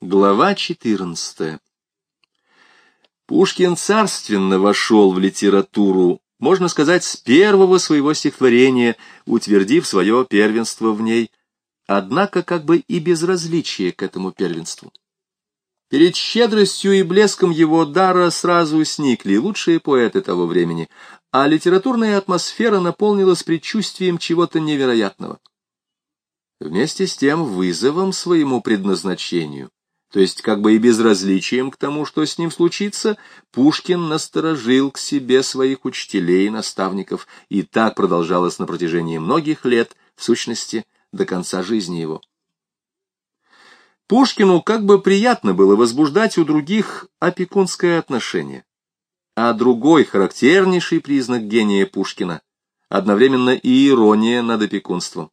Глава 14 Пушкин царственно вошел в литературу, можно сказать, с первого своего стихотворения, утвердив свое первенство в ней, однако как бы и безразличие к этому первенству. Перед щедростью и блеском его дара сразу сникли лучшие поэты того времени, а литературная атмосфера наполнилась предчувствием чего-то невероятного. Вместе с тем вызовом своему предназначению, то есть как бы и безразличием к тому, что с ним случится, Пушкин насторожил к себе своих учителей и наставников, и так продолжалось на протяжении многих лет, в сущности, до конца жизни его. Пушкину как бы приятно было возбуждать у других опекунское отношение. А другой характернейший признак гения Пушкина — одновременно и ирония над опекунством.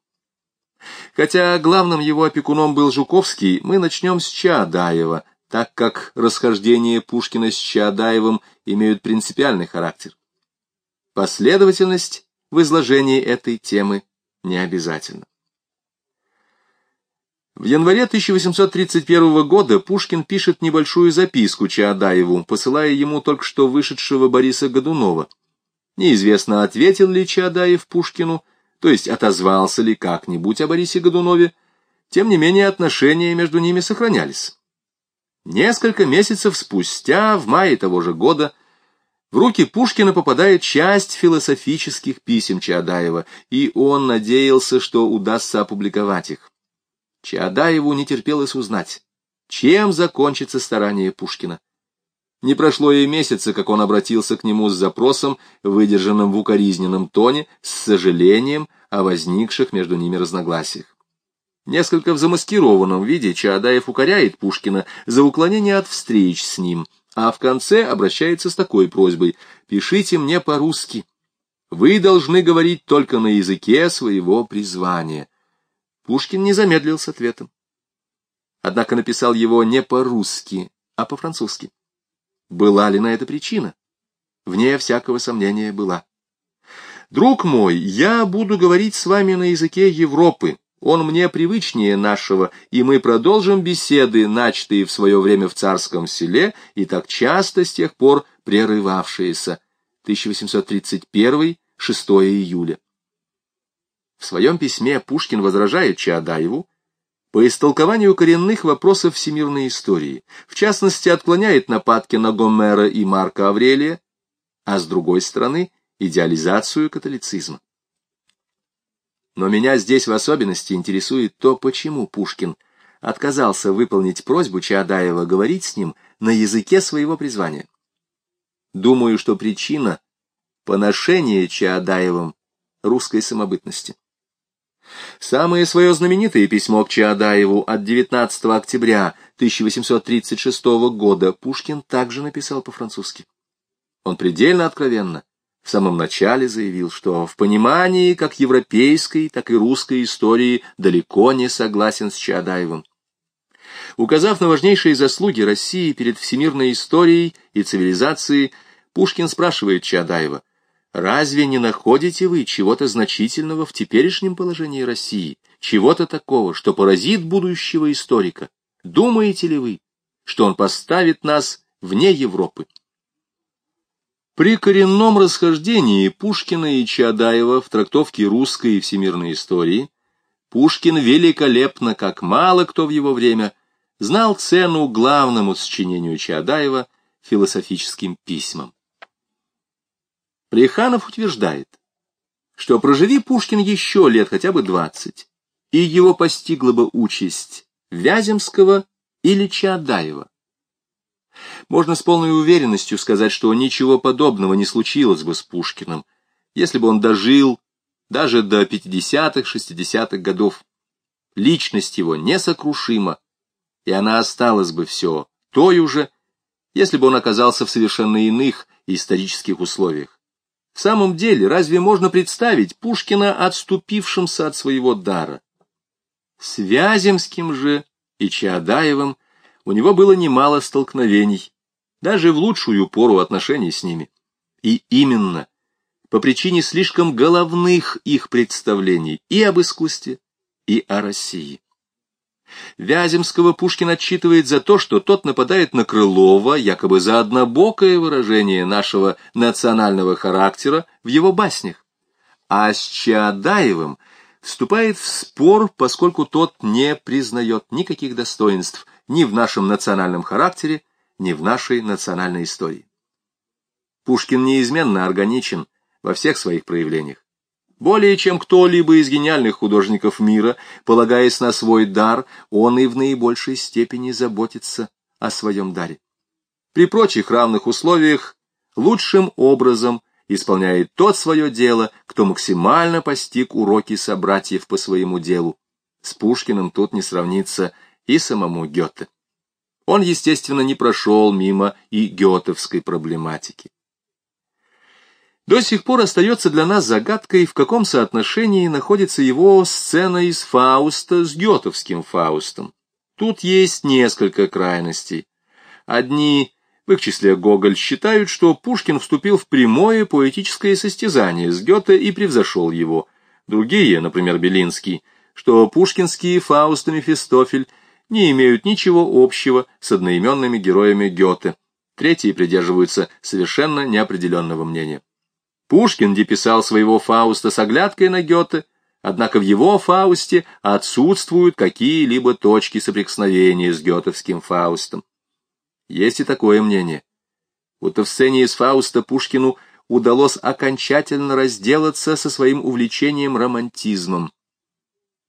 Хотя главным его опекуном был Жуковский, мы начнем с Чаадаева, так как расхождения Пушкина с Чаадаевым имеют принципиальный характер. Последовательность в изложении этой темы не обязательна. В январе 1831 года Пушкин пишет небольшую записку Чаадаеву, посылая ему только что вышедшего Бориса Годунова. Неизвестно, ответил ли Чаадаев Пушкину, то есть отозвался ли как-нибудь о Борисе Годунове, тем не менее отношения между ними сохранялись. Несколько месяцев спустя, в мае того же года, в руки Пушкина попадает часть философических писем Чаадаева, и он надеялся, что удастся опубликовать их. Чаадаеву не терпелось узнать, чем закончится старание Пушкина. Не прошло и месяца, как он обратился к нему с запросом, выдержанным в укоризненном тоне, с сожалением о возникших между ними разногласиях. Несколько в замаскированном виде Чаадаев укоряет Пушкина за уклонение от встреч с ним, а в конце обращается с такой просьбой «Пишите мне по-русски. Вы должны говорить только на языке своего призвания». Пушкин не замедлил с ответом. Однако написал его не по-русски, а по-французски. Была ли на это причина? Вне всякого сомнения была. Друг мой, я буду говорить с вами на языке Европы. Он мне привычнее нашего, и мы продолжим беседы, начатые в свое время в царском селе и так часто с тех пор прерывавшиеся. 1831, 6 июля. В своем письме Пушкин возражает Чаадаеву по истолкованию коренных вопросов всемирной истории, в частности, отклоняет нападки на Гомера и Марка Аврелия, а с другой стороны, идеализацию католицизма. Но меня здесь в особенности интересует то, почему Пушкин отказался выполнить просьбу Чаадаева говорить с ним на языке своего призвания. Думаю, что причина — поношение Чаадаевым русской самобытности. Самое свое знаменитое письмо к Чаадаеву от 19 октября 1836 года Пушкин также написал по-французски. Он предельно откровенно в самом начале заявил, что в понимании как европейской, так и русской истории далеко не согласен с Чаадаевым. Указав на важнейшие заслуги России перед всемирной историей и цивилизацией, Пушкин спрашивает Чаадаева – Разве не находите вы чего-то значительного в теперешнем положении России, чего-то такого, что поразит будущего историка? Думаете ли вы, что он поставит нас вне Европы? При коренном расхождении Пушкина и Чадаева в трактовке русской и всемирной истории Пушкин великолепно, как мало кто в его время, знал цену главному сочинению Чадаева философическим письмам. Плеханов утверждает, что проживи Пушкин еще лет хотя бы двадцать, и его постигла бы участь Вяземского или Чаадаева. Можно с полной уверенностью сказать, что ничего подобного не случилось бы с Пушкиным, если бы он дожил даже до 50-х-60-х годов. Личность его несокрушима, и она осталась бы все той уже, если бы он оказался в совершенно иных исторических условиях. В самом деле, разве можно представить Пушкина отступившимся от своего дара? С Вяземским же и Чаадаевым у него было немало столкновений, даже в лучшую пору отношений с ними. И именно по причине слишком головных их представлений и об искусстве, и о России. Вяземского Пушкин отчитывает за то, что тот нападает на Крылова, якобы за однобокое выражение нашего национального характера в его баснях. А с Чаадаевым вступает в спор, поскольку тот не признает никаких достоинств ни в нашем национальном характере, ни в нашей национальной истории. Пушкин неизменно органичен во всех своих проявлениях. Более чем кто-либо из гениальных художников мира, полагаясь на свой дар, он и в наибольшей степени заботится о своем даре. При прочих равных условиях лучшим образом исполняет тот свое дело, кто максимально постиг уроки собратьев по своему делу. С Пушкиным тут не сравнится и самому Гёте. Он, естественно, не прошел мимо и гетовской проблематики. До сих пор остается для нас загадкой, в каком соотношении находится его сцена из Фауста с гетовским Фаустом. Тут есть несколько крайностей. Одни, в их числе Гоголь, считают, что Пушкин вступил в прямое поэтическое состязание с Гёте и превзошел его. Другие, например, Белинский, что пушкинские Фауст и Мефистофель не имеют ничего общего с одноименными героями Гёте. Третьи придерживаются совершенно неопределенного мнения. Пушкин деписал своего Фауста с оглядкой на Гёте, однако в его Фаусте отсутствуют какие-либо точки соприкосновения с гетовским Фаустом. Есть и такое мнение. Будто в сцене из Фауста Пушкину удалось окончательно разделаться со своим увлечением романтизмом.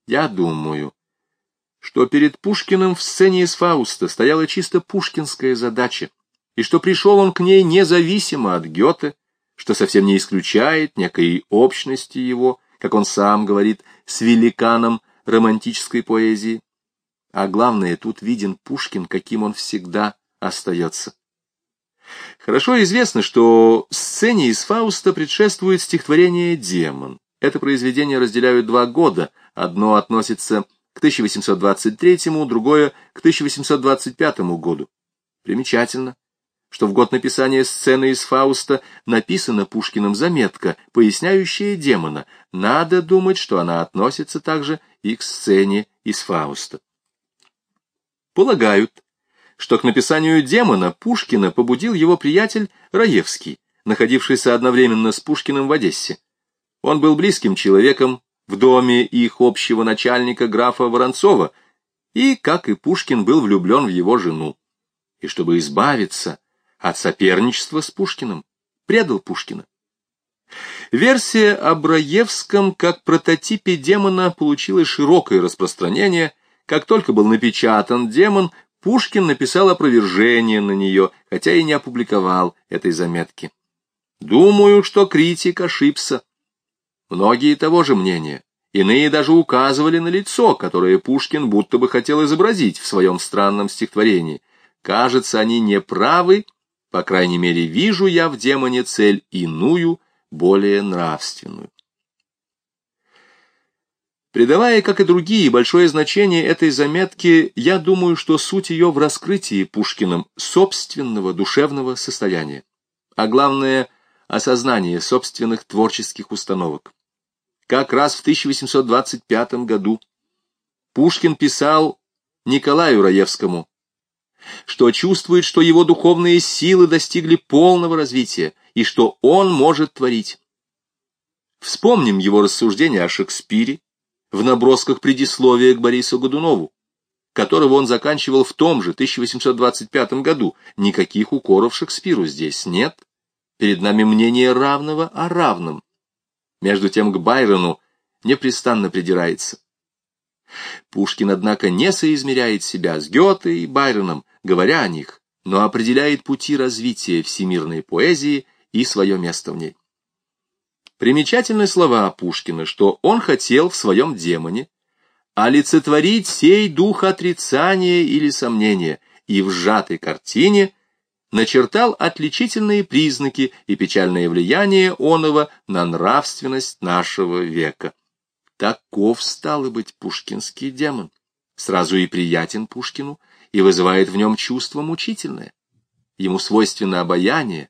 Я думаю, что перед Пушкиным в сцене из Фауста стояла чисто пушкинская задача, и что пришел он к ней независимо от Гёте, что совсем не исключает некой общности его, как он сам говорит, с великаном романтической поэзии. А главное, тут виден Пушкин, каким он всегда остается. Хорошо известно, что сцене из Фауста предшествует стихотворение «Демон». Это произведение разделяют два года. Одно относится к 1823, другое — к 1825 году. Примечательно что в год написания сцены из Фауста написана Пушкиным заметка, поясняющая демона. Надо думать, что она относится также и к сцене из Фауста. Полагают, что к написанию демона Пушкина побудил его приятель Раевский, находившийся одновременно с Пушкиным в Одессе. Он был близким человеком в доме их общего начальника графа Воронцова и, как и Пушкин, был влюблен в его жену. И чтобы избавиться от соперничества с Пушкиным, предал Пушкина. Версия о Браевском как прототипе демона получила широкое распространение. Как только был напечатан демон, Пушкин написал опровержение на нее, хотя и не опубликовал этой заметки. Думаю, что критик ошибся. Многие того же мнения. Иные даже указывали на лицо, которое Пушкин будто бы хотел изобразить в своем странном стихотворении. Кажется, они не правы, по крайней мере, вижу я в демоне цель иную, более нравственную. Придавая, как и другие, большое значение этой заметке, я думаю, что суть ее в раскрытии Пушкиным собственного душевного состояния, а главное — осознание собственных творческих установок. Как раз в 1825 году Пушкин писал Николаю Раевскому что чувствует, что его духовные силы достигли полного развития и что он может творить. Вспомним его рассуждения о Шекспире в набросках предисловия к Борису Годунову, которого он заканчивал в том же 1825 году. Никаких укоров Шекспиру здесь нет. Перед нами мнение равного о равном. Между тем к Байрону непрестанно придирается. Пушкин, однако, не соизмеряет себя с Гёте и Байроном, говоря о них, но определяет пути развития всемирной поэзии и свое место в ней. Примечательны слова Пушкина, что он хотел в своем демоне олицетворить сей дух отрицания или сомнения, и в сжатой картине начертал отличительные признаки и печальное влияние оного на нравственность нашего века. Таков, стало быть, пушкинский демон. Сразу и приятен Пушкину, и вызывает в нем чувство мучительное. Ему свойственно обаяние.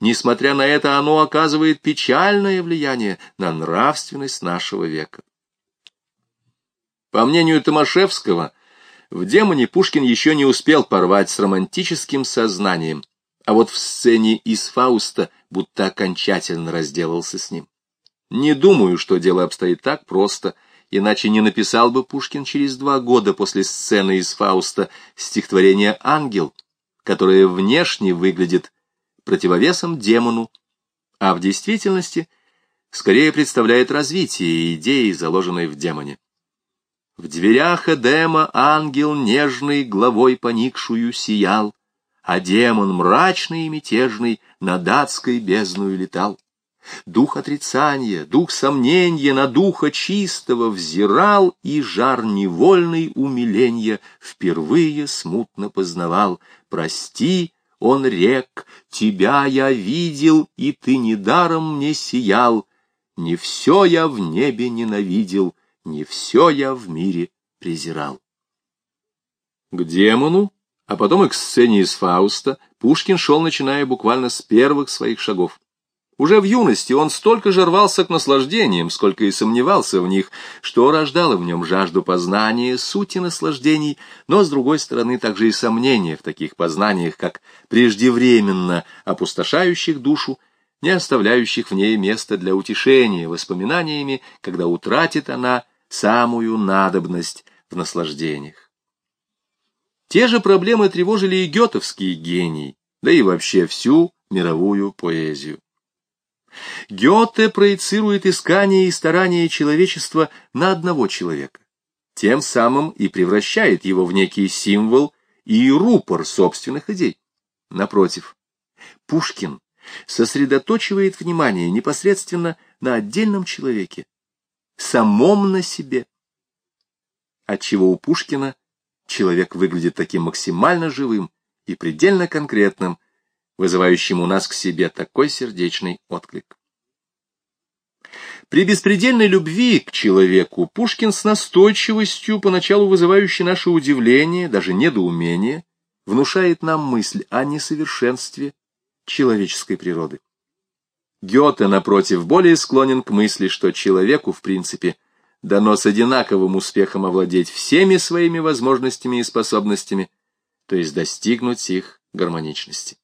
Несмотря на это, оно оказывает печальное влияние на нравственность нашего века. По мнению Томашевского, В демоне Пушкин еще не успел порвать с романтическим сознанием, а вот в сцене из Фауста будто окончательно разделался с ним. Не думаю, что дело обстоит так просто, иначе не написал бы Пушкин через два года после сцены из Фауста стихотворение «Ангел», которое внешне выглядит противовесом демону, а в действительности скорее представляет развитие идеи, заложенной в демоне. В дверях Эдема ангел нежный главой поникшую сиял, а демон мрачный и мятежный над адской бездною летал. Дух отрицания, дух сомнения на духа чистого взирал, и жар невольный умиления впервые смутно познавал. Прости, он рек, тебя я видел, и ты недаром мне сиял. Не все я в небе ненавидел, не все я в мире презирал. К демону, а потом и к сцене из Фауста, Пушкин шел, начиная буквально с первых своих шагов. Уже в юности он столько же рвался к наслаждениям, сколько и сомневался в них, что рождало в нем жажду познания, сути наслаждений, но, с другой стороны, также и сомнения в таких познаниях, как преждевременно опустошающих душу, не оставляющих в ней места для утешения воспоминаниями, когда утратит она самую надобность в наслаждениях. Те же проблемы тревожили и гетовский гений, да и вообще всю мировую поэзию. Гёте проецирует искание и старание человечества на одного человека, тем самым и превращает его в некий символ и рупор собственных идей. Напротив, Пушкин сосредоточивает внимание непосредственно на отдельном человеке, самом на себе, отчего у Пушкина человек выглядит таким максимально живым и предельно конкретным, вызывающим у нас к себе такой сердечный отклик. При беспредельной любви к человеку Пушкин с настойчивостью, поначалу вызывающей наше удивление, даже недоумение, внушает нам мысль о несовершенстве человеческой природы. Гёте, напротив, более склонен к мысли, что человеку, в принципе, дано с одинаковым успехом овладеть всеми своими возможностями и способностями, то есть достигнуть их гармоничности.